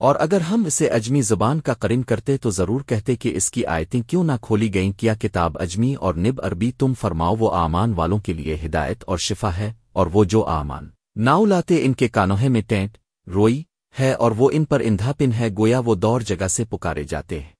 اور اگر ہم اسے اجمی زبان کا قرن کرتے تو ضرور کہتے کہ اس کی آیتیں کیوں نہ کھولی گئیں، کیا کتاب اجمی اور نب عربی تم فرماؤ، وہ آمان والوں کے لیے ہدایت اور شفا ہے، اور وہ جو آمان۔ ناؤ لاتے ان کے کانوہے میں ٹینٹ، روئی ہے اور وہ ان پر اندھا پن ہے، گویا وہ دور جگہ سے پکارے جاتے ہیں۔